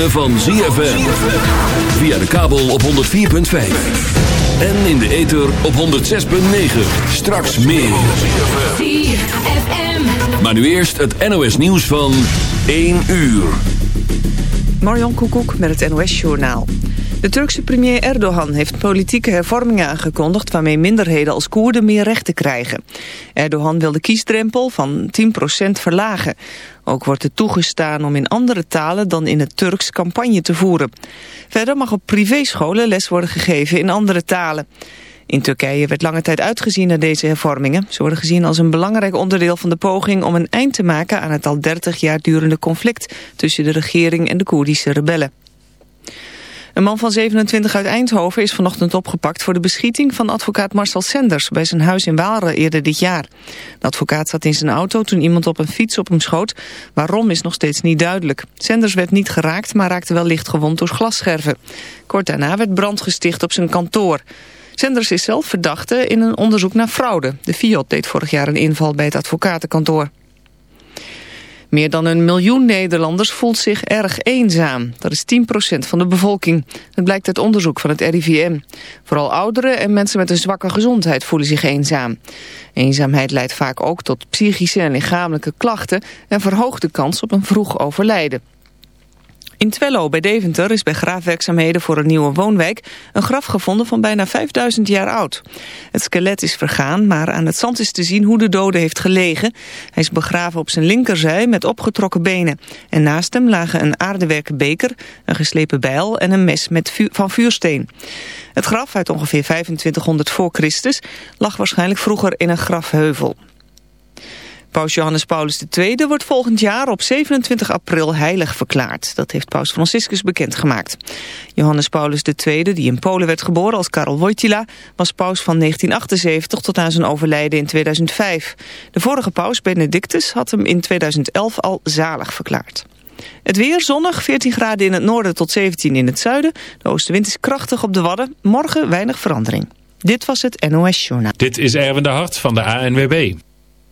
ritme van ZFM. Via de kabel op 104.5. En in de ether op 106.9. Straks meer. ZFM. Maar nu eerst het NOS nieuws van 1 uur. Marjan Koekoek met het NOS Journaal. De Turkse premier Erdogan heeft politieke hervormingen aangekondigd... waarmee minderheden als Koerden meer rechten krijgen. Erdogan wil de kiesdrempel van 10% verlagen. Ook wordt er toegestaan om in andere talen dan in het Turks campagne te voeren. Verder mag op privéscholen les worden gegeven in andere talen. In Turkije werd lange tijd uitgezien naar deze hervormingen. Ze worden gezien als een belangrijk onderdeel van de poging om een eind te maken aan het al 30 jaar durende conflict tussen de regering en de Koerdische rebellen. Een man van 27 uit Eindhoven is vanochtend opgepakt voor de beschieting van advocaat Marcel Senders bij zijn huis in Waalre eerder dit jaar. De advocaat zat in zijn auto toen iemand op een fiets op hem schoot. Waarom is nog steeds niet duidelijk. Senders werd niet geraakt, maar raakte wel licht gewond door glasscherven. Kort daarna werd brand gesticht op zijn kantoor. Senders is zelf verdachte in een onderzoek naar fraude. De Fiat deed vorig jaar een inval bij het advocatenkantoor. Meer dan een miljoen Nederlanders voelt zich erg eenzaam. Dat is 10% van de bevolking. Dat blijkt uit onderzoek van het RIVM. Vooral ouderen en mensen met een zwakke gezondheid voelen zich eenzaam. Eenzaamheid leidt vaak ook tot psychische en lichamelijke klachten... en verhoogt de kans op een vroeg overlijden. In Twello bij Deventer is bij graafwerkzaamheden voor een nieuwe woonwijk een graf gevonden van bijna 5000 jaar oud. Het skelet is vergaan, maar aan het zand is te zien hoe de dode heeft gelegen. Hij is begraven op zijn linkerzij met opgetrokken benen. En naast hem lagen een aardewerken beker, een geslepen bijl en een mes met van vuursteen. Het graf uit ongeveer 2500 voor Christus lag waarschijnlijk vroeger in een grafheuvel. Paus Johannes Paulus II wordt volgend jaar op 27 april heilig verklaard. Dat heeft paus Franciscus bekendgemaakt. Johannes Paulus II, die in Polen werd geboren als Karel Wojtyla... was paus van 1978 tot aan zijn overlijden in 2005. De vorige paus, Benedictus, had hem in 2011 al zalig verklaard. Het weer zonnig, 14 graden in het noorden tot 17 in het zuiden. De oostenwind is krachtig op de Wadden. Morgen weinig verandering. Dit was het NOS Journaal. Dit is Erwin de Hart van de ANWB.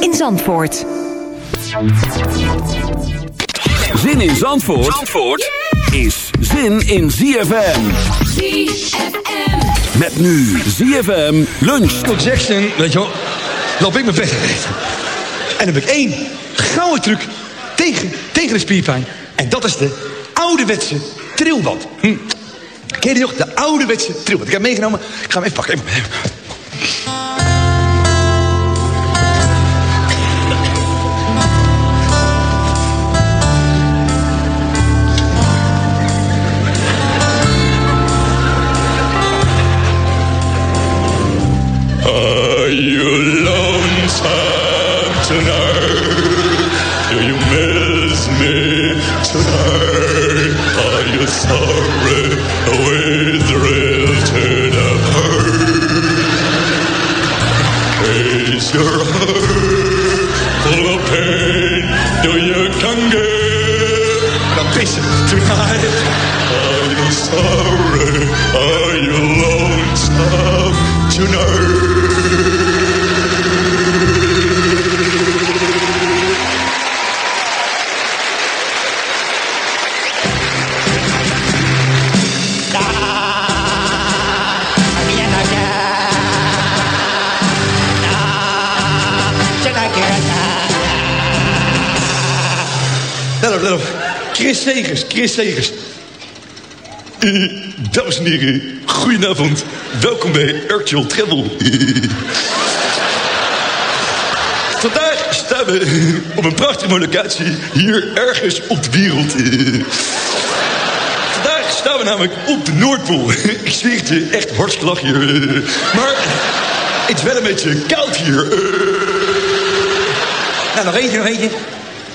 in Zandvoort. Zin in Zandvoort, Zandvoort is zin in ZFM. ZFM. Met nu ZFM lunch. Michael Jackson, weet je wel, loop ik mijn bed. En dan heb ik één gouden truc tegen, tegen de spierpijn. En dat is de ouderwetse trilband. Hm. Ken je die nog? De ouderwetse trilband. Ik heb meegenomen. Ik ga hem even pakken. Even, even. Chris Segers. Dames en heren, goedenavond. Welkom bij Actual Travel. Vandaag staan we op een prachtige locatie hier ergens op de wereld. Vandaag staan we namelijk op de Noordpool. Ik zweer het je, echt hartstikke hier. Maar het is wel een beetje koud hier. Nou, nog eentje, nog eentje.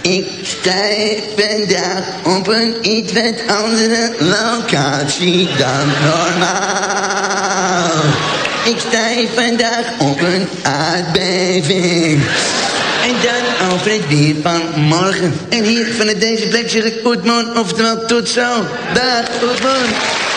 Ik stijf vandaag op een iets wat andere locatie dan normaal. Ik stijf vandaag op een aardbeving. En dan over het weer van morgen. En hier van deze plek zeg ik het oftewel tot zo. Dag, man.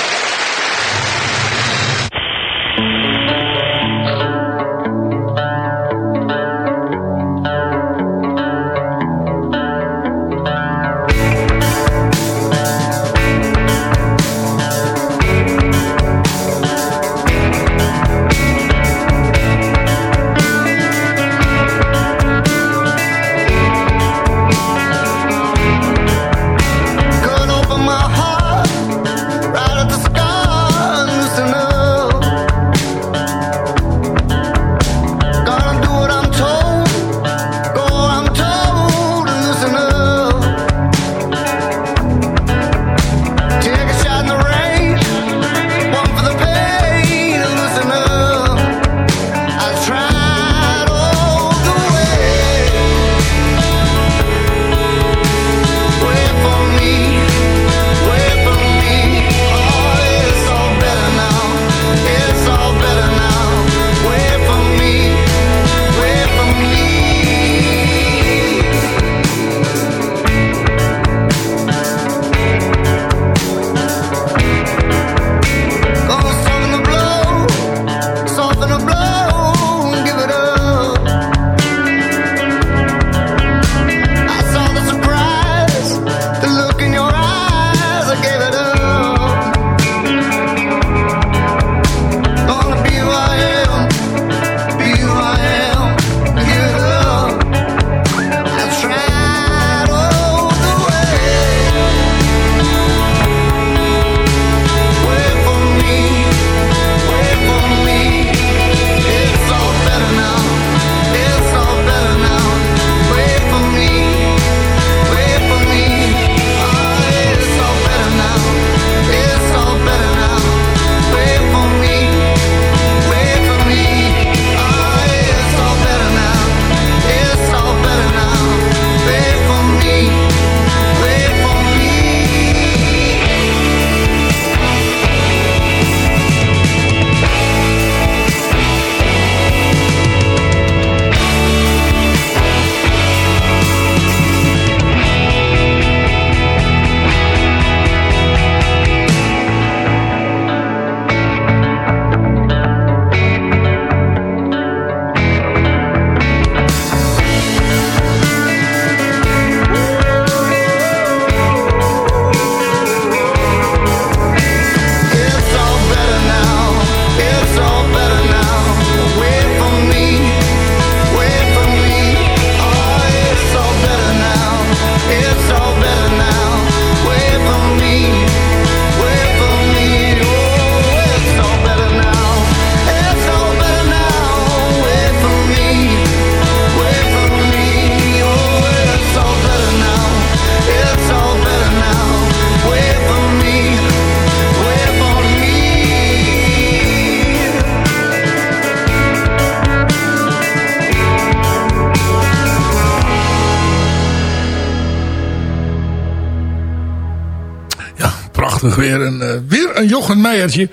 weer een, eh, weer een Jochen Meijertje.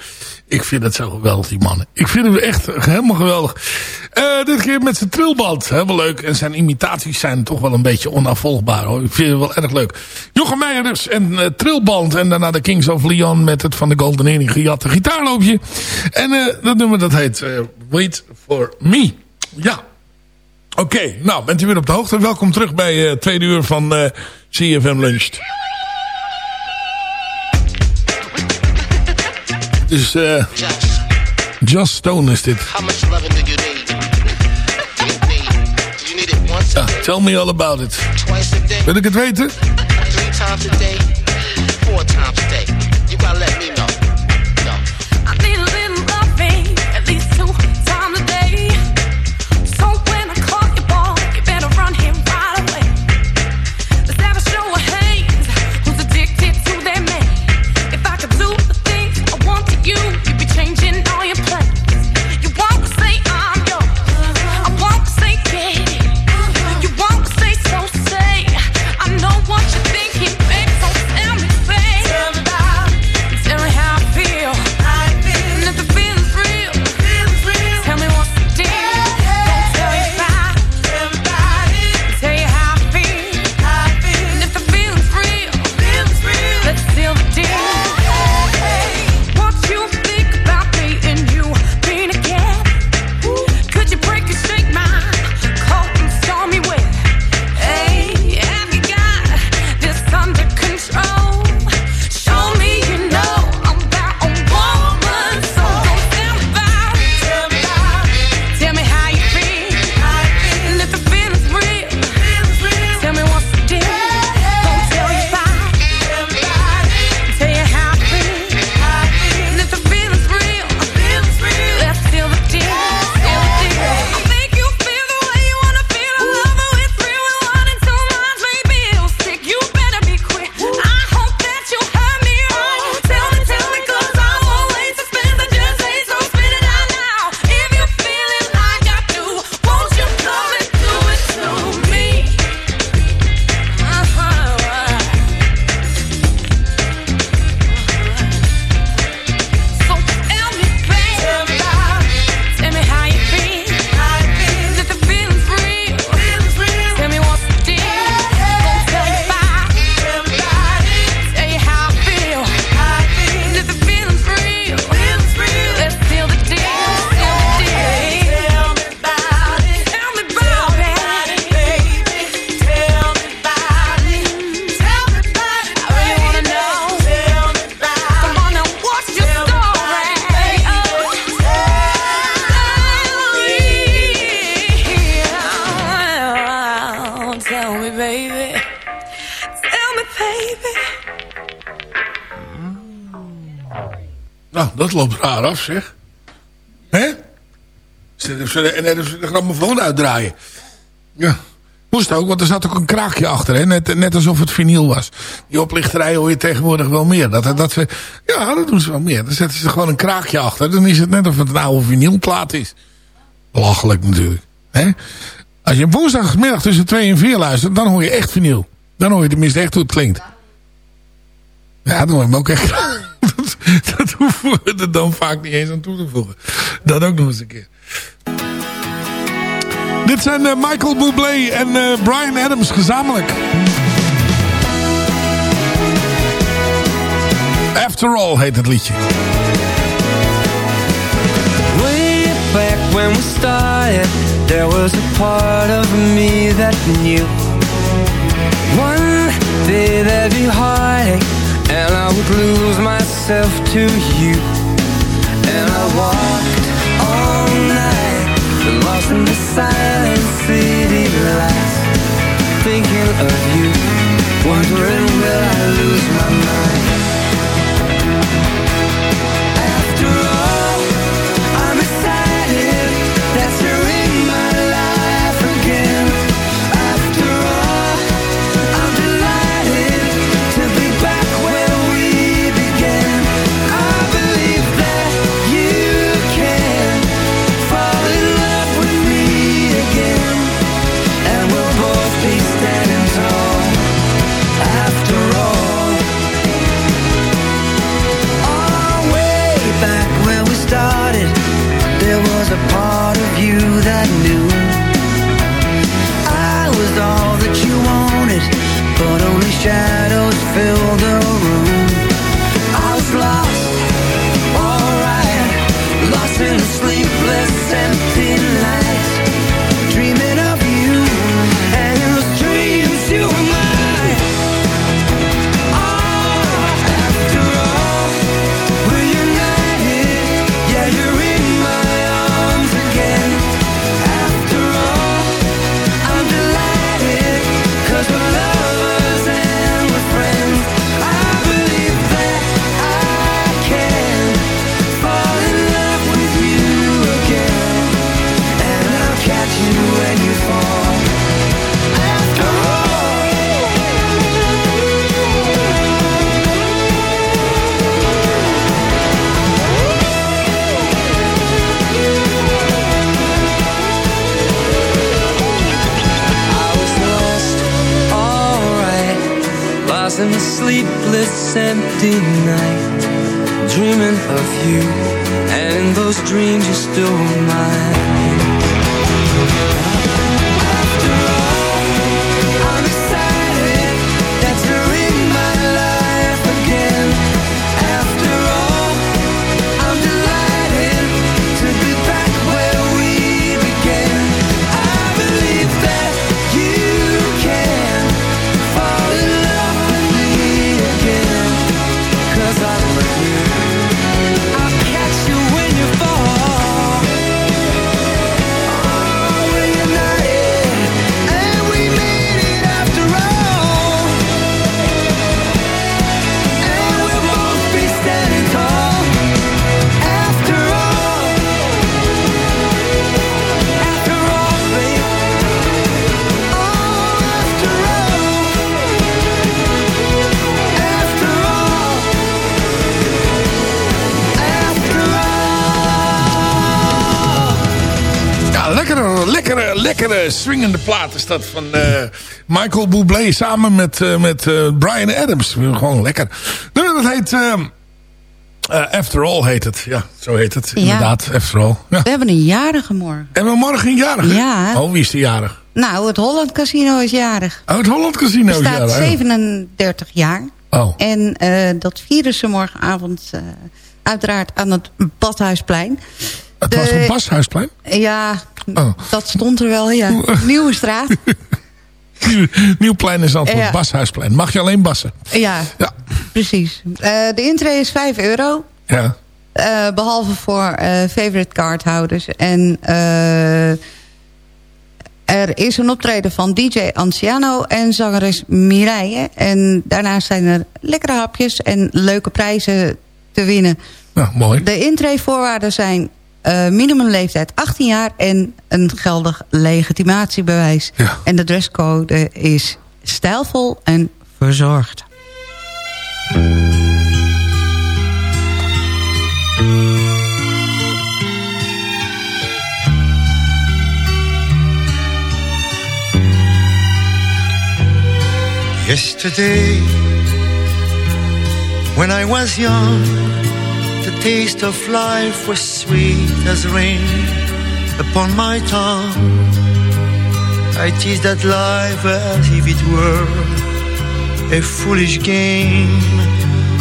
Ik vind het zo geweldig, die mannen. Ik vind hem echt helemaal geweldig. Eh, dit keer met zijn trilband. Helemaal leuk. En zijn imitaties zijn toch wel een beetje onafvolgbaar. Hoor. Ik vind het wel erg leuk. Jochen Meijer. Dus en eh, trilband. En daarna de Kings of Leon met het van de Golden Earring gejatte gitaarloopje. En uh, dat nummer dat heet Wait For Me. Ja. Oké. Nou, bent u weer op de hoogte. Welkom terug bij tweede uur van CFM Lunch. Dus uh, Just Stone is dit. How much loving do you need? Do you need? Do you need it once Ja, tell me all about it. twice a day, Wil ik het weten? three times a day, four times Ze en net de grammofoon uitdraaien? Ja. Moest ook, want er zat ook een kraakje achter. Hè? Net, net alsof het vinyl was. Die oplichterij hoor je tegenwoordig wel meer. Dat, dat ze, ja, dat doen ze wel meer. Dan zetten ze gewoon een kraakje achter. Dan is het net of het een oude vinylplaat is. Belachelijk natuurlijk. Hè? Als je woensdagmiddag tussen 2 en 4 luistert, dan hoor je echt vinyl. Dan hoor je tenminste echt hoe het klinkt. Ja, dan hoor je hem ook echt. dat, dat hoeven we er dan vaak niet eens aan toe te voegen. Dat ook nog eens een keer. Dit zijn uh, Michael Bublé en uh, Brian Adams gezamenlijk. After All heet het liedje. Way back when we started, there was a part of me that knew one day there'd be heartache, and I would lose myself to you. And I night, in the silent city lights, thinking of you, wondering will I lose my mind. Empty night, dreaming of you, and in those dreams you're still mine. Lekkere, lekkere swingende plaat is dat van eh, Michael Bublé samen met, eh, met eh, Brian Adams. Gewoon lekker. Dat heet... eh, eh, After All heet het. Ja, zo heet het. Ja. Inderdaad, After All. Ja. We hebben een jarige morgen. En we morgen een jarig. Ja. Oh, wie is de jarig? Nou, het Holland Casino is jarig. Oh, het Holland Casino is jarig. 37 jaar. Oh. En eh, dat vieren ze morgenavond eh, uiteraard aan het Badhuisplein. Het was een Bashuisplein? Ja, Oh. dat stond er wel, ja. Nieuwe straat. Nieuw, Nieuwplein is antwoord. Ja. Bashuisplein. Mag je alleen bassen? Ja, Ja. precies. Eh, de intree is 5 euro. Ja. Eh, behalve voor eh, favorite cardhouders. En er is een optreden van DJ Anciano en zangeres Mireille. En daarnaast zijn er lekkere hapjes en leuke prijzen te winnen. Nou, mooi. De intreevoorwaarden zijn eh, minimumleeftijd 18 jaar en een geldig legitimatiebewijs. Ja. En de dresscode is stijlvol en verzorgd. Yesterday, when I was young, taste of life was sweet as rain upon my tongue. I teased at life as if it were a foolish game,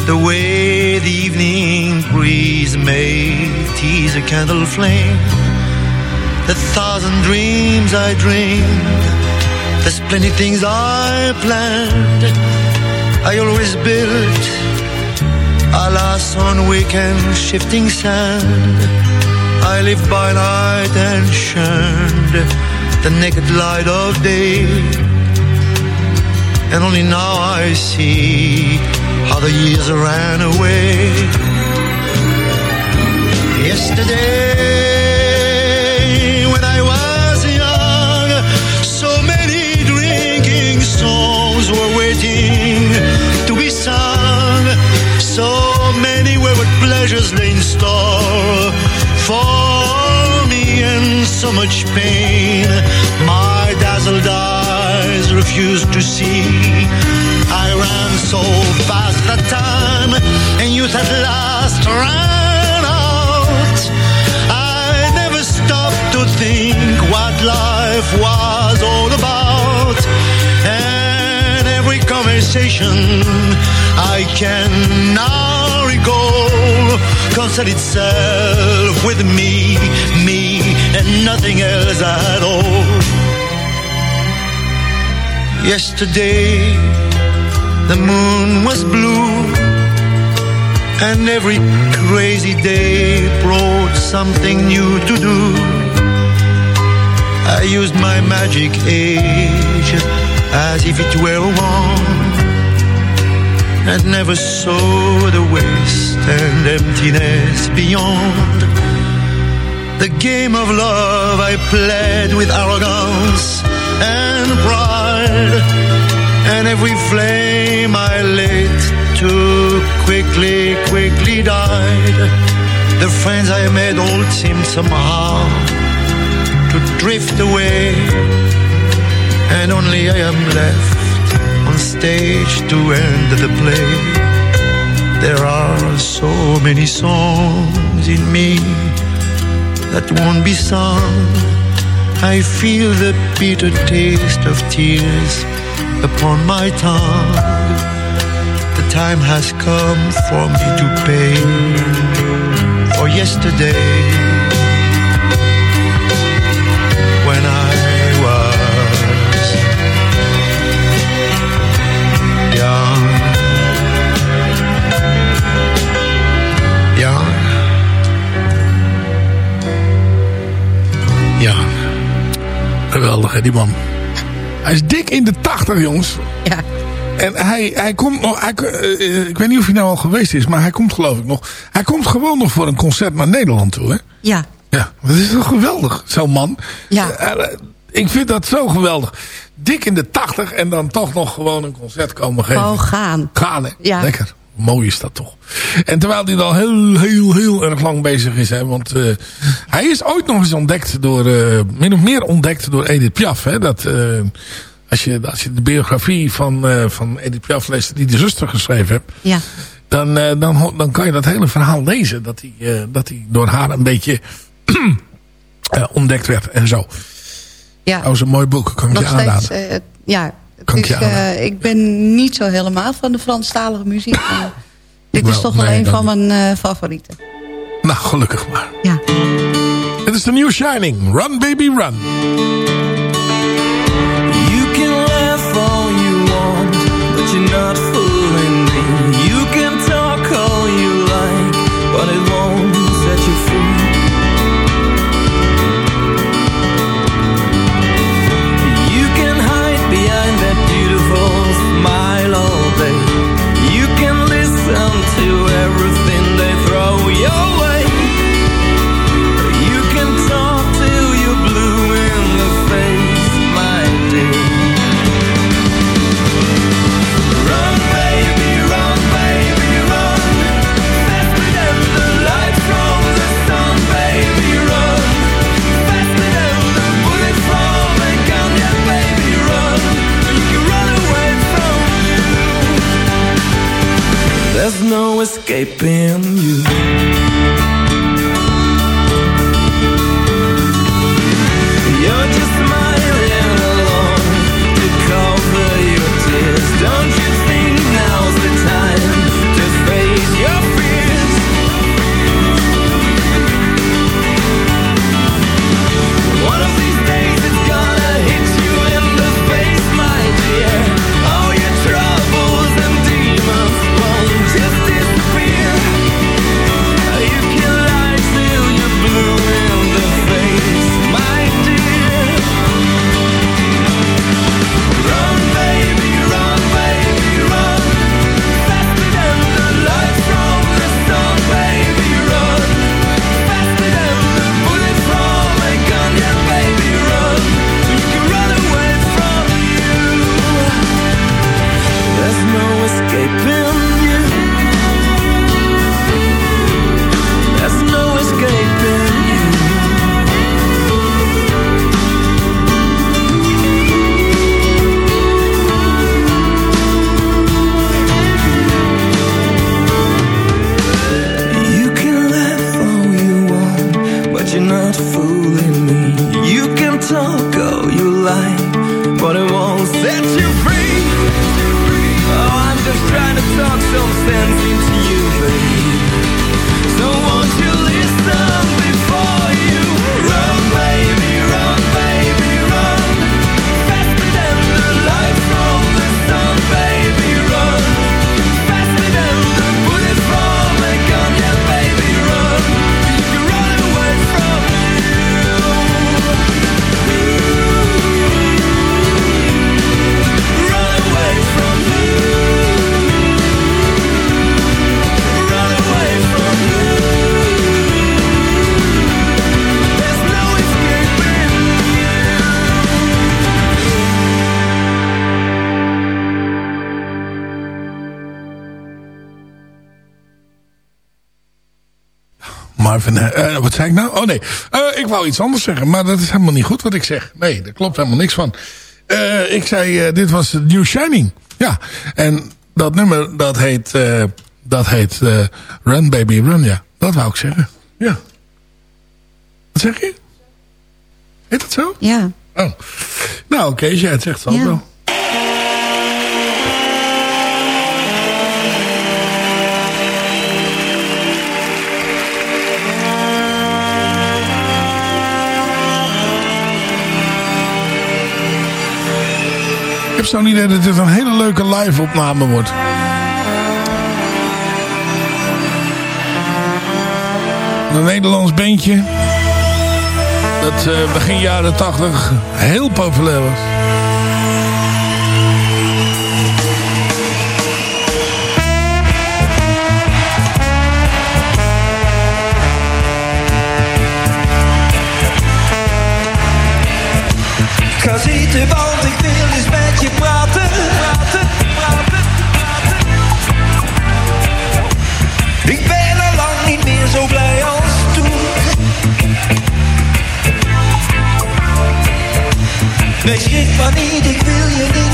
the way the evening breeze may tease a candle flame. The thousand dreams I dreamed there's plenty things I planned. I always built, alas, on weekend shifting sand. I lived by light and shunned the naked light of day. And only now I see how the years ran away. Yesterday, so much pain my dazzled eyes refused to see. I ran so fast that time, and youth at last ran out. I never stopped to think what life was all about. And every conversation I can now recall concern itself with me, me, and nothing else at all. Yesterday, the moon was blue, and every crazy day brought something new to do. I used my magic age as if it were a wand and never saw the waste and emptiness beyond. The game of love I played with arrogance and pride, and every flame I lit too quickly, quickly died. The friends I made all seemed somehow to drift away, and only I am left on stage to end the play. There are so many songs in me that won't be sung. I feel the bitter taste of tears upon my tongue. The time has come for me to pay for yesterday. Geweldig, hè, die man. Hij is dik in de tachtig, jongens. Ja. En hij, hij komt nog... Hij, eh, ik weet niet of hij nou al geweest is, maar hij komt geloof ik nog. Hij komt gewoon nog voor een concert naar Nederland toe, hè? Ja. Ja, dat is toch geweldig, zo'n man. Ja. Eh, eh, ik vind dat zo geweldig. Dik in de tachtig en dan toch nog gewoon een concert komen geven. Gewoon gaan. Gaan, hè? Ja. Lekker. Mooi is dat toch. En terwijl hij al heel, heel, heel erg lang bezig is. Hè, want eh, hij is ooit nog eens ontdekt door... eh, min of meer ontdekt door Edith Piaf. Hè, dat, eh, als, je, als je de biografie van, van Edith Piaf leest... die de zuster geschreven heeft... Ja. Dan, dan, dan kan je dat hele verhaal lezen. Dat hij, dat hij door haar een beetje ontdekt werd en zo. Ja. Dat is een mooi boek. Kan ik Nog je aanraden. steeds, ja. Ik aanraden. eh, ik ben niet zo helemaal van de Franstalige muziek. maar dit is toch wel nee, een dan van mijn eh, favorieten. Nou, gelukkig maar. Ja. Het is de New Shining. Run baby run. You can laugh all you want, but you're not in... eh, wat zei ik nou? Oh nee, Eh, ik wou iets anders zeggen. Maar dat is helemaal niet goed wat ik zeg. Nee, daar klopt helemaal niks van. Eh, ik zei, eh, dit was New Shining. Ja, en dat nummer, dat heet... eh, dat heet eh, Run Baby Run, ja. Dat wou ik zeggen. Ja. Wat zeg je? Heet dat zo? Ja. Oh. Nou, Kees, jij het zegt het Ja. wel. Heb zo'n idee dat dit een hele leuke live-opname wordt. Een Nederlands bandje. Dat eh, begin jaren 80 heel populair was. Zitten, want ik wil eens met je praten. Praten, praten, praten. Ik ben al lang niet meer zo blij als toen. Wees schrik Nieuws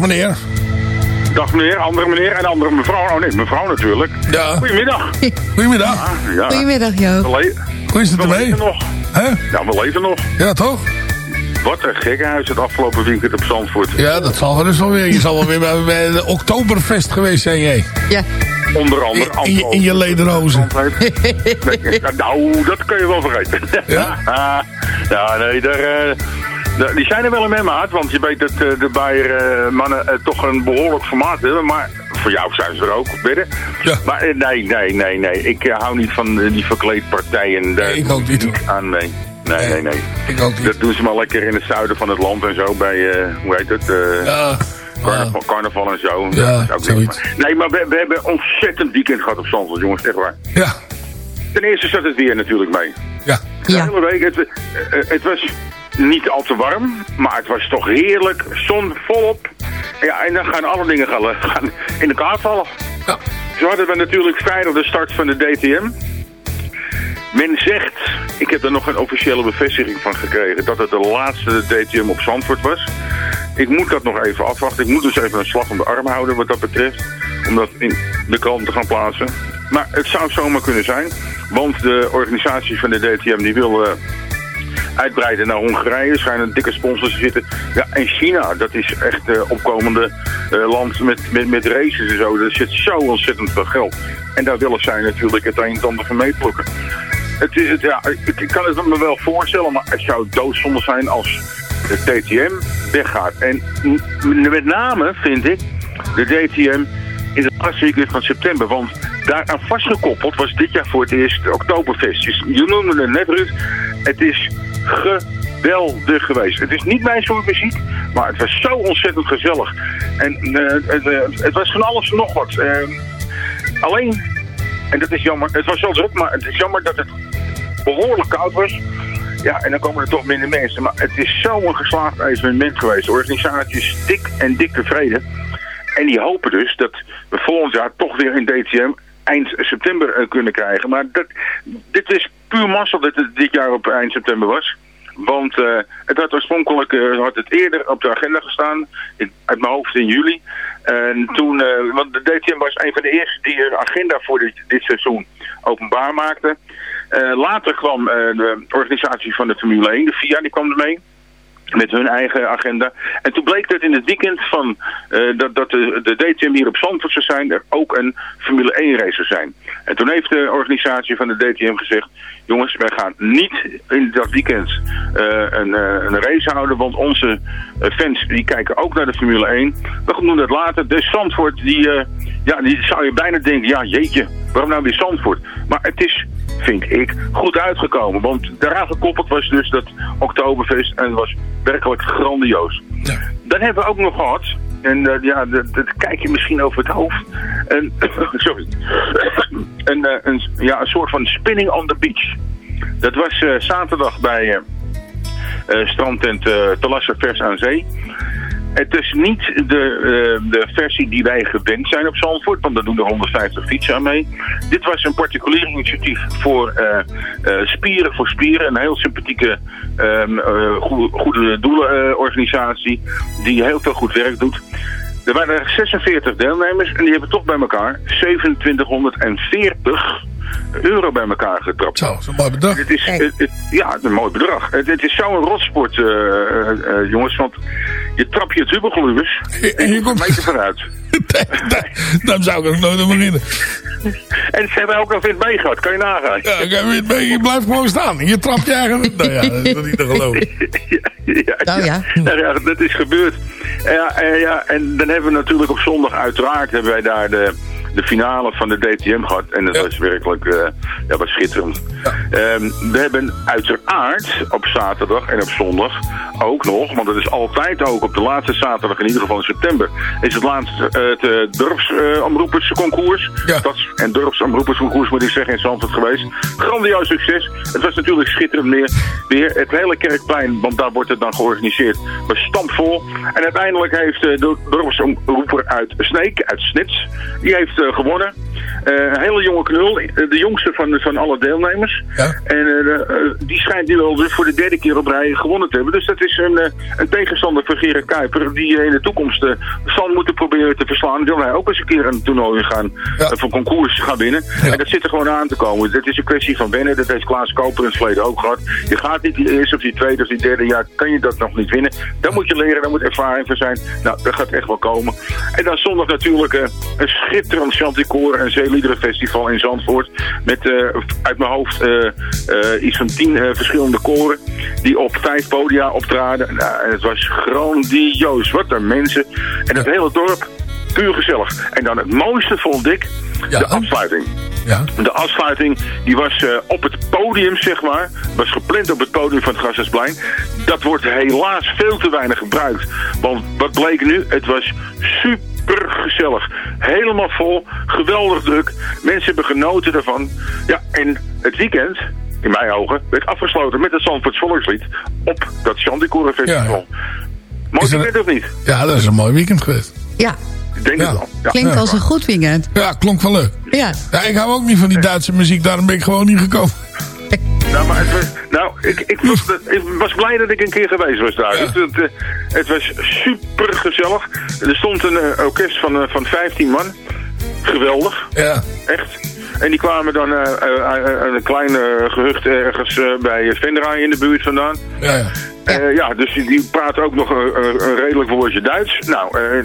meneer. Dag meneer, andere meneer en andere mevrouw. Oh nee, mevrouw natuurlijk. Ja. Goedemiddag. Goedemiddag. Ja. Goedemiddag Joop. We le- Hoe is het we ermee? leven nog. Hè? Ja, we leven nog. Ja, toch? Wat een gekkenhuis het afgelopen weekend op Zandvoort. Ja, dat zal wel eens wel weer. Je zal wel weer bij, bij de Oktoberfest geweest zijn, jij. Ja. Onder andere In, in, je, in je lederhozen. Nou, dat kun je wel vergeten. Ja? ja, nee, daar, eh, daar- die zijn er wel in mijn maat. Want je weet dat eh, de Bayer eh, mannen eh, toch een behoorlijk formaat hebben. Maar voor jou zijn ze er ook, bidden. Maar eh, nee, nee, nee, nee. Ik hou niet van die verkleedpartijen. Daar ik ook niet, ik aan mee. Nee, nee, nee. Ik ook niet. Dat doen ze maar lekker in het zuiden van het land en zo. Bij, eh, hoe heet het? eh, Ja. Carnaval, carnaval en zo. Ja, ook zoiets. Nee, maar we, we hebben een ontzettend weekend gehad op Zandvoort, jongens, echt waar. Ja. Ten eerste zat het weer natuurlijk mee. Ja. De hele week, het, het was niet al te warm, maar het was toch heerlijk. Zon volop. Ja, en dan gaan alle dingen gaan, gaan in elkaar vallen. Ja. Zo hadden we natuurlijk vrijdag de start van de DTM. Men zegt, ik heb er nog een officiële bevestiging van gekregen, dat het de laatste DTM op Zandvoort was. Ik moet dat nog even afwachten. Ik moet dus even een slag om de arm houden wat dat betreft. Om dat in de krant te gaan plaatsen. Maar het zou zomaar kunnen zijn. Want de organisatie van de DTM die wil eh, uitbreiden naar Hongarije. Schijnen dikke sponsors te zitten. Ja, en China, dat is echt eh opkomende eh, land met, met, met races en zo. Er zit zo ontzettend veel geld. En daar willen zij natuurlijk het een en ander van meeplukken. Het is het, ja, ik, kan het me wel voorstellen, maar het zou doodzonde zijn als de DTM weggaat. En met name vind ik de DTM in de laatste van september. Want daaraan vastgekoppeld was dit jaar voor het eerst Oktoberfest. Dus je noemde het net, Ruud. Het is geweldig geweest. Het is niet mijn soort muziek, maar het was zo ontzettend gezellig. En eh, het, eh, het was van alles en nog wat. Eh, alleen, en dat is jammer, het was wel druk, maar het is jammer dat het behoorlijk koud was. Ja, en dan komen er toch minder mensen. Maar het is zo'n geslaagd evenement geweest. De organisatie is dik en dik tevreden. En die hopen dus dat we volgend jaar toch weer een DTM eind september eh, kunnen krijgen. Maar dat, dit is puur mazzel dat het dit jaar op eind september was. Want eh, het had oorspronkelijk eh, had het eerder op de agenda gestaan. In, uit mijn hoofd in juli. En toen, want de DTM was een van de eerste die een agenda voor dit, seizoen openbaar maakte. Later kwam de organisatie van de Formule 1, de FIA, die kwam ermee. Met hun eigen agenda. En toen bleek dat in het weekend van eh, dat, dat de, de DTM hier op Zandvoort zou zijn, er ook een Formule 1 race zou zijn. En toen heeft de organisatie van de DTM gezegd, jongens, wij gaan niet in dat weekend eh, een, eh, een race houden, want onze fans die kijken ook naar de Formule 1. We doen dat later. Dus Zandvoort, die, ja, die zou je bijna denken, ja jeetje, waarom nou weer Zandvoort? Maar het is vind ik, goed uitgekomen. Want daaraan gekoppeld was dus dat Oktoberfest en het was werkelijk grandioos. Dan hebben we ook nog gehad, en eh, ja, dat, dat kijk je misschien over het hoofd, een, sorry, een, eh, een, ja, een soort van spinning on the beach. Dat was eh, zaterdag bij strandtent Talassa Vers aan Zee. Het is niet de, eh, de versie die wij gewend zijn op Zandvoort, want daar doen er 150 fietsen aan mee. Dit was een particulier initiatief voor eh, eh, Spieren voor Spieren, een heel sympathieke ehm, eh, goede, goede doelenorganisatie die heel veel goed werk doet. Er waren 46 deelnemers en die hebben toch bij elkaar 2740 euro bij elkaar getrapt. Zo, zo'n mooi bedrag. Het is, het, het- ja, een mooi bedrag. Het, het is zo'n rotsport, eh, eh, eh, jongens, want je trap je tuberculus en je komt meter vooruit. Dan zou ik ook nooit aan beginnen. En ze hebben ook nog weer mee gehad, kan je nagaan. Ja, ik heb weer mee. Je blijft gewoon staan. Je trapt je eigen... Nou ja, dat is toch niet te geloven. ja, Nou ja. Nou ja, dat is gebeurd. Ja, en, ja, en dan hebben we natuurlijk op zondag uiteraard hebben wij daar de de finale van de DTM gehad. En dat was werkelijk eh, ja, was schitterend. Ehm, we hebben uiteraard op zaterdag en op zondag ook nog, want dat is altijd ook op de laatste zaterdag, in ieder geval in september, is het laatste eh, het uh, dorpsomroepersconcours. Stads- en dorpsomroepersconcours moet ik zeggen in Zandvoort geweest. Grandioos succes. Het was natuurlijk schitterend meer. weer. Het hele kerkplein, want daar wordt het dan georganiseerd, was stampvol. En uiteindelijk heeft eh, de dorpsomroeper uit Sneek, uit Snits, die heeft eh, gewonnen. Eh, een hele jonge knul, eh, de jongste van, van alle deelnemers. En eh, de, eh, die schijnt nu al voor de derde keer op rij gewonnen te hebben. Dus dat is een, eh, een tegenstander voor Gerard Kuiper, die eh, in de toekomst eh, zal moeten proberen te verslaan. Wil hij ook eens een keer een toernooi gaan, eh, van concours gaan winnen. En dat zit er gewoon aan te komen. Het is een kwestie van wennen, dat heeft Klaas Koper in het verleden ook gehad. Je gaat niet die eerste of die tweede of die derde jaar, kan je dat nog niet winnen. Dan moet je leren, daar moet ervaring voor zijn. Nou, dat gaat echt wel komen. En dan zondag natuurlijk eh, een schitterend Chanticoor en Zeeliederenfestival in Zandvoort. Met eh, uit mijn hoofd eh, eh, iets van tien verschillende koren die op vijf podia optraden. Nou, het was grandioos. Wat een mensen. En het hele dorp puur gezellig. En dan het mooiste vond ik de afsluiting. Ja. De afsluiting die was op het podium, zeg maar. Was gepland op het podium van het Gassersplein. Dat wordt helaas veel te weinig gebruikt. Want wat bleek nu? Het was super gezellig. Helemaal vol. Geweldig druk. Mensen hebben genoten daarvan. Ja, en het weekend, in mijn ogen, werd afgesloten met het Zandvoorts Volkslied op dat Chandicoren Festival. Mooi Is er- weekend of niet? Ja, dat is een mooi weekend geweest. Ja, Ik denk het wel. Ja. klinkt als een goed weekend. Ja, klonk wel leuk. Ja. Ja, ik hou ook niet van die Duitse muziek, daarom ben ik gewoon niet gekomen. Nou, maar het was, nou ik, ik, was, ik was blij dat ik een keer geweest was daar. Het, het, eh, het was super gezellig. Er stond een eh, orkest van, eh, van 15 man. Geweldig. Ja. Echt. En die kwamen dan eh, een klein eh, gehucht ergens bij Venray in de buurt vandaan. Ja, ja. Eh, ja, dus die, die praten ook nog een, redelijk woordje Duits. Nou, er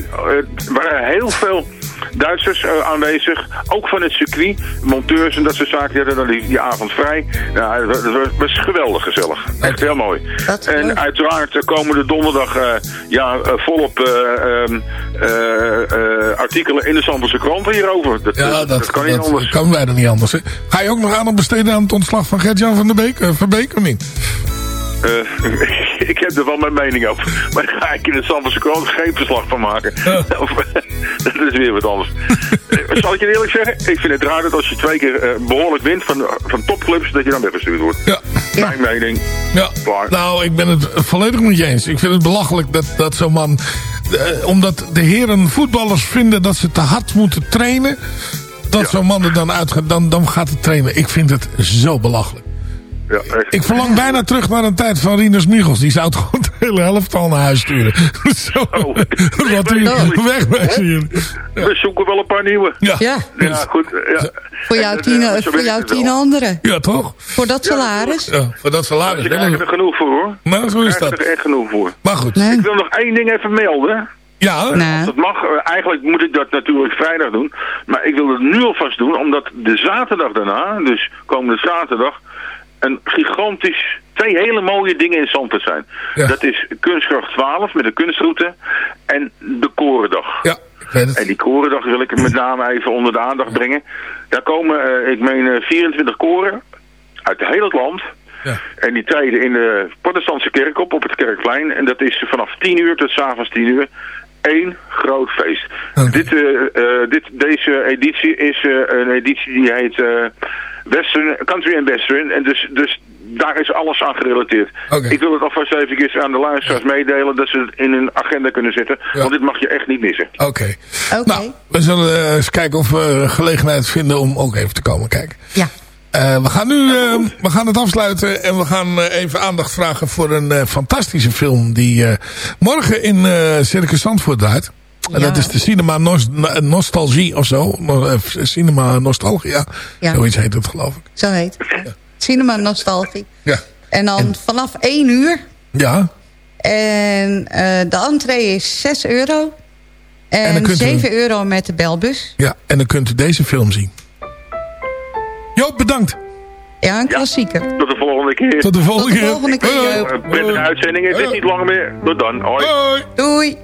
waren heel veel Duitsers eh, aanwezig. Ook van het circuit. Monteurs en dat soort zaken. Die hadden dan die, die avond vrij. Nou, het was, geweldig gezellig. Echt heel mooi. En uiteraard eh, komende donderdag eh, ja, volop eh, ehm, eh, eh, artikelen in de Zandvoortse kranten hierover. Dat, Ja, dat, dat, kan niet dat anders. kan bijna niet anders. hè. Ga je ook nog aandacht besteden aan het ontslag van Gert-Jan van der Beek, van Beek of niet? Ik heb er wel mijn mening over. Maar daar ga ik in de Zandvoortse krant geen verslag van maken. Of, dat is weer wat anders. Eh, Zal ik je eerlijk zeggen? Ik vind het raar dat als je twee keer eh, behoorlijk wint van, van topclubs, dat je dan weggestuurd wordt. Ja. Mijn mening. Ja. Nou, ik ben het volledig met je eens. Ik vind het belachelijk dat, dat zo'n man... eh, omdat de heren voetballers vinden dat ze te hard moeten trainen... dat zo'n man er dan uitgaat, dan, dan gaat het trainen. Ik vind het zo belachelijk. Ja, echt. Ik verlang bijna terug naar een tijd van Rinus Michels. Die zou het gewoon de hele helft al naar huis sturen. Zo, Oh. wat u jullie. We zoeken wel een paar nieuwe. Ja. Ja. Ja, goed. Ja. Voor jou En, tien, eh, zo voor jou tien anderen. Ja, toch? Voor dat salaris. Ja, voor dat salaris. Je krijgt er genoeg voor hoor. Nou, zo is Je krijgt dat. er echt genoeg voor. Maar goed. Ik wil nog één ding even melden. Ja. Nou. Dat mag, eh, eigenlijk moet ik dat natuurlijk vrijdag doen. Maar ik wil het nu alvast doen, omdat de zaterdag daarna, dus komende zaterdag, een gigantisch, twee hele mooie dingen in Zandvoort zijn. Dat is Kunstkracht 12 met de kunstroute en de Korendag. Ja, ik weet het. En die Korendag wil ik met name even onder de aandacht brengen. Daar komen, eh, ik meen, eh, 24 koren uit heel het land. Ja. En die treden in de protestantse kerk op, op het kerkplein. En dat is vanaf 10 uur tot 's avonds 10 uur. Eén groot feest. Dit, eh, eh, dit, deze editie is eh, een editie die heet eh, Western, Country and Western. En dus, dus daar is alles aan gerelateerd. Ik wil het alvast even aan de luisteraars meedelen dat ze het in hun agenda kunnen zetten. Want dit mag je echt niet missen. Oké. Nou, we zullen eh, eens kijken of we gelegenheid vinden om ook even te komen kijken. Ja. Eh, we, gaan nu, eh, we gaan het afsluiten en we gaan eh, even aandacht vragen voor een eh, fantastische film die eh, morgen in eh Circus Zandvoort draait. En dat is de Cinema Nos- Nostalgie of zo. Eh, cinema Nostalgia. Ja. Zoiets heet het geloof ik. Zo heet het. Cinema Nostalgie. Ja. En dan vanaf 1 uur. Ja. En eh, de entree is 6 euro. En dan En, kunt u- 7 euro met de belbus. ja. En dan kunt u deze film zien. Joop, bedankt. Ja, een klassieker. Tot de volgende keer. Tot de volgende Tot de volgende keer. Hoi. Een prettige uitzending. Het is niet langer meer. Tot dan. Hoi. Eh. Hoi. Doei.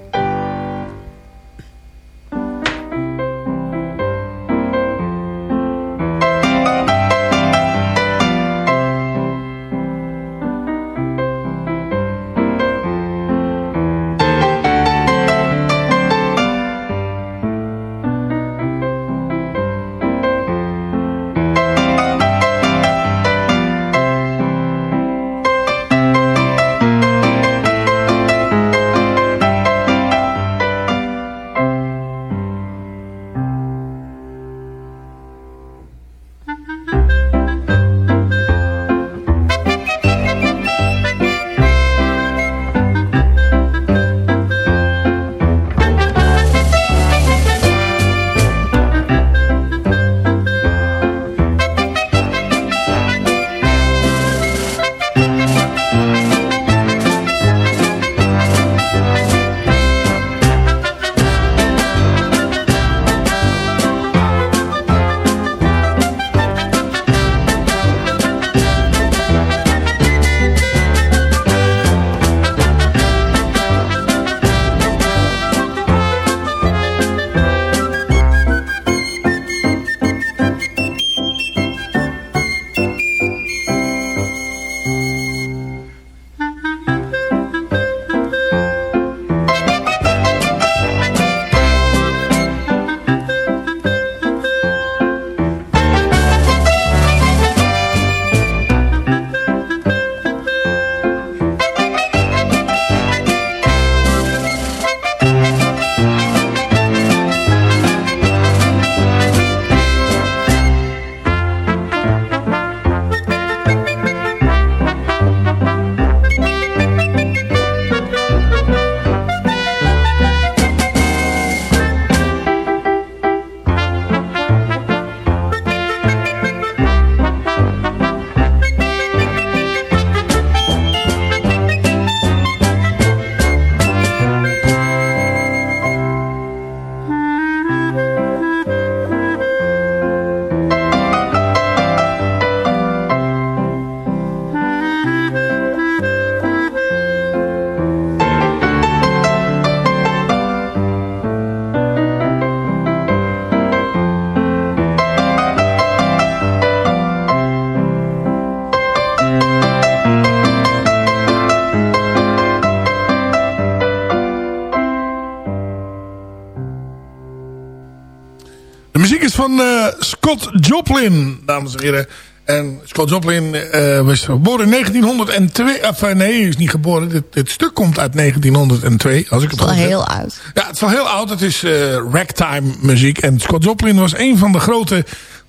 Joplin, dames en heren. En Scott Joplin eh, was geboren in 1902. Of, eh, nee, hij is niet geboren. Dit, dit stuk komt uit 1902. Als ik het Dat is wel heel oud. Ja, het is wel heel oud. Het is eh ragtime muziek. En Scott Joplin was een van de grote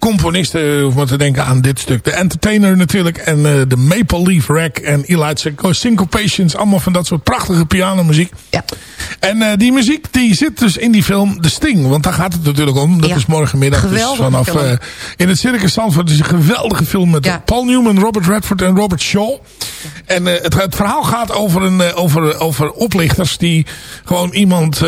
componisten. Hoef maar te denken aan dit stuk. De Entertainer natuurlijk. En eh, de Maple Leaf Rack. En Eli Syncopations. Allemaal van dat soort prachtige pianomuziek. Ja. En eh, die muziek die zit dus in die film The Sting. Want daar gaat het natuurlijk om. Dat Ja. is morgenmiddag. Dus Geweldige vanaf eh, in het Circus Zandvoort. Het is een geweldige film met Paul Newman, Robert Redford en Robert Shaw. En eh, het, het verhaal gaat over, een, eh, over, over oplichters die gewoon iemand...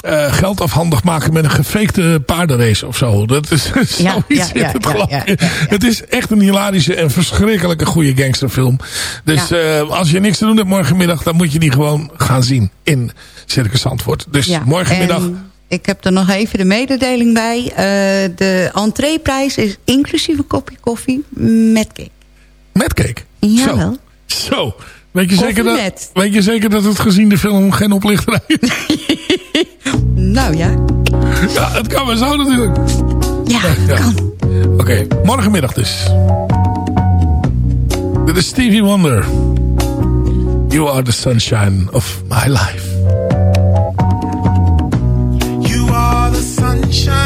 eh, geld afhandig maken met een gefakte paardenrace of zo. Dat is zoiets ja, zit ja, het ja, ik. Het is echt een hilarische en verschrikkelijke goede gangsterfilm. Dus eh, als je niks te doen hebt morgenmiddag... dan moet je die gewoon gaan zien in Circus Zandvoort. Dus morgenmiddag... en ik heb er nog even de mededeling bij. Eh, de entreeprijs is inclusief een kopje koffie met cake. Met cake? Jawel. Zo. Weet je, zeker dat, weet je zeker dat het gezien de film geen oplichterij is? Nou ja. Ja, het kan maar zo natuurlijk. Ja, dat kan. Oké, morgenmiddag dus. Dit is Stevie Wonder. You are the sunshine of my life. You are the sunshine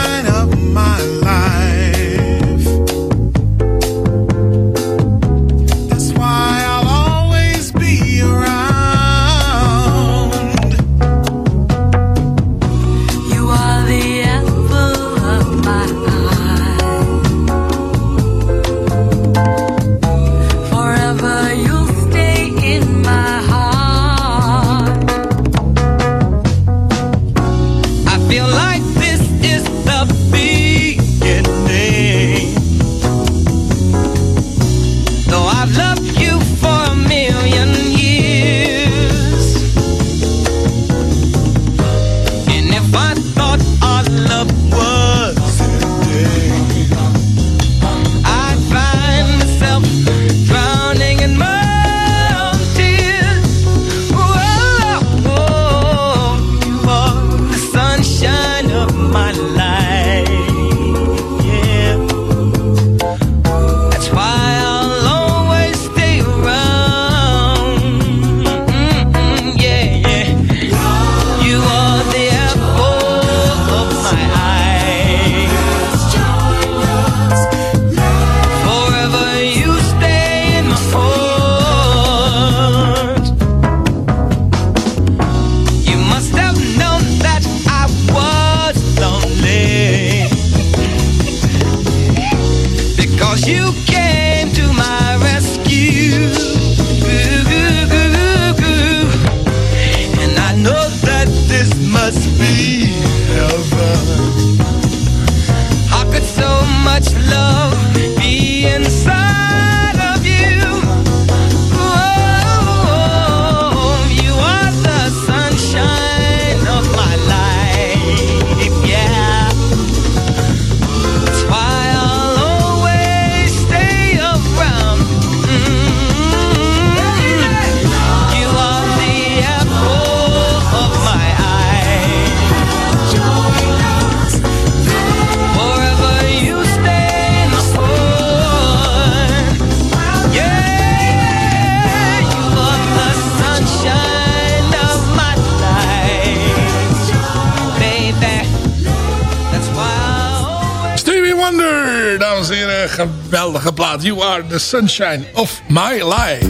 the sunshine of my life.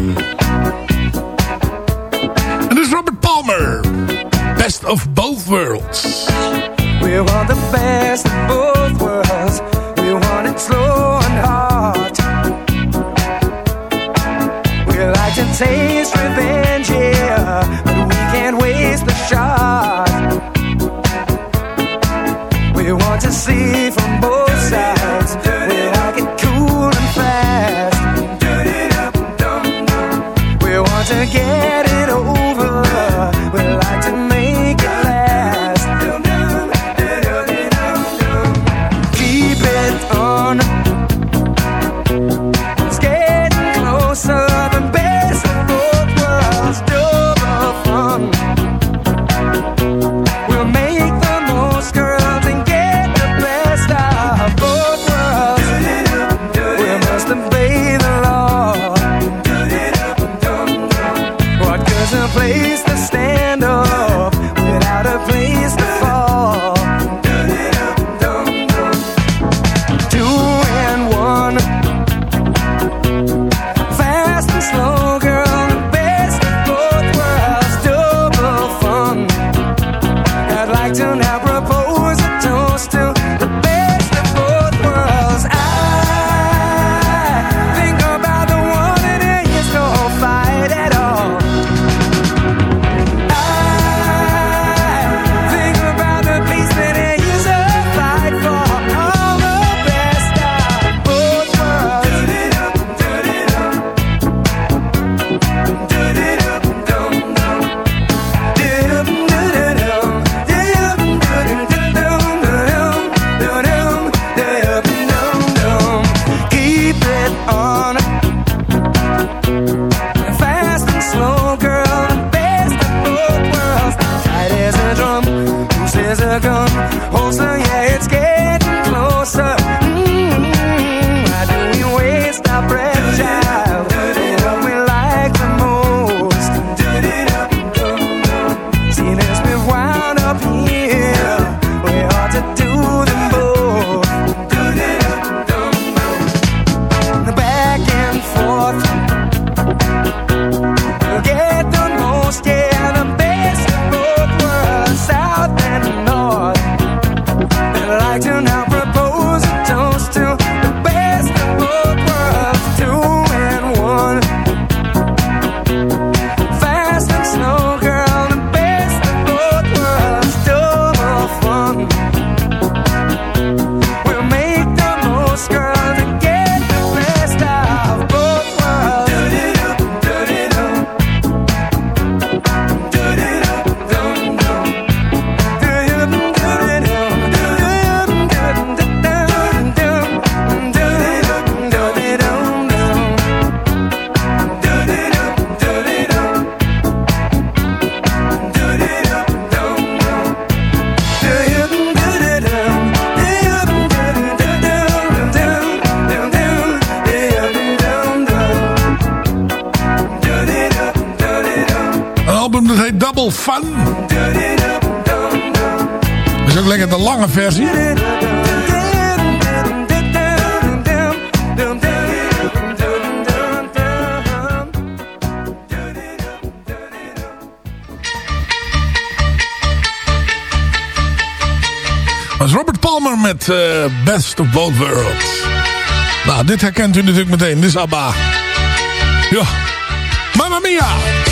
En is Robert Palmer. Best of both worlds. We want the best of both worlds. We want it slow and hard. We like to taste revenge, Robert Palmer met eh, Best of Both Worlds. Nou, dit herkent u natuurlijk meteen. Dit is ABBA. Ja. Mamma Mia!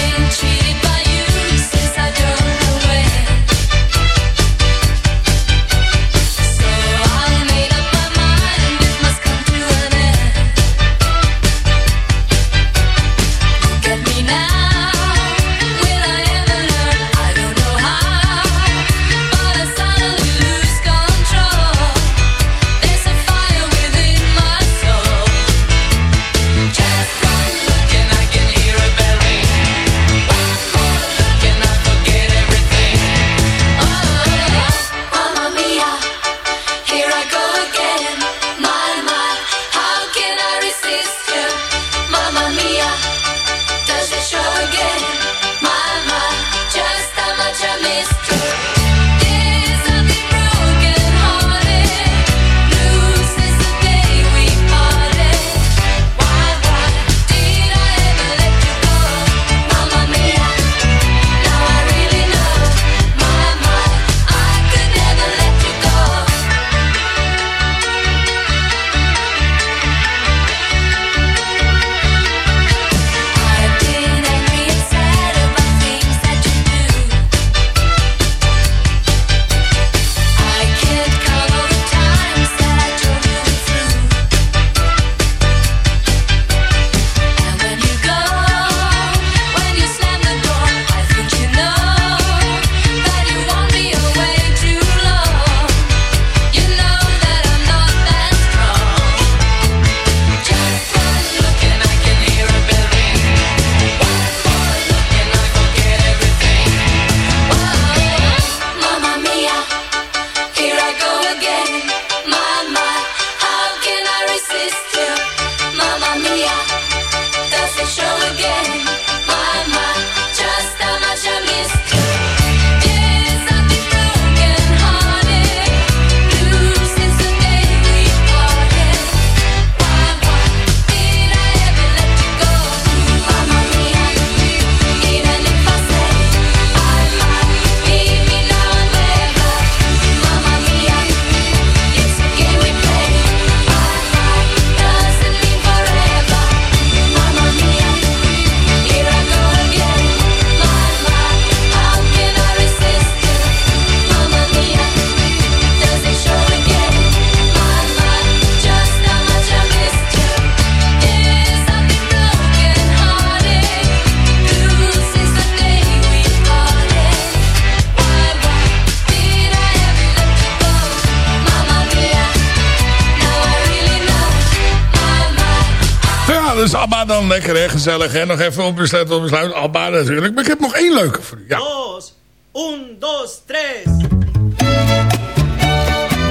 Lekker hè, gezellig hè. Nog even op besluit, op besluit. Abba natuurlijk. Maar ik heb nog één leuke voor u. Ja. Dos, un, dos, tres.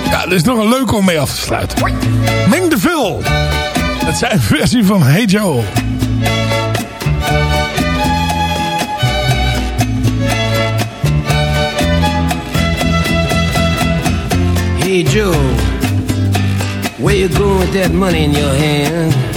Ja, er is nog een leuke om mee af te sluiten. Meng de Vil. Dat zijn versie van Hey Joe. Hey Joe, where you going with that money in your hand?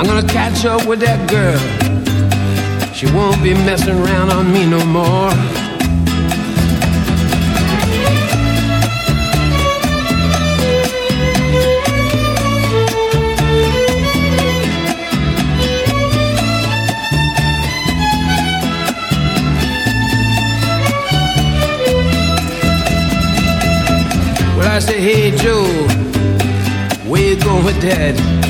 I'm gonna catch up with that girl. She won't be messing around on me no more. Well, I say, hey Joe, where you going with that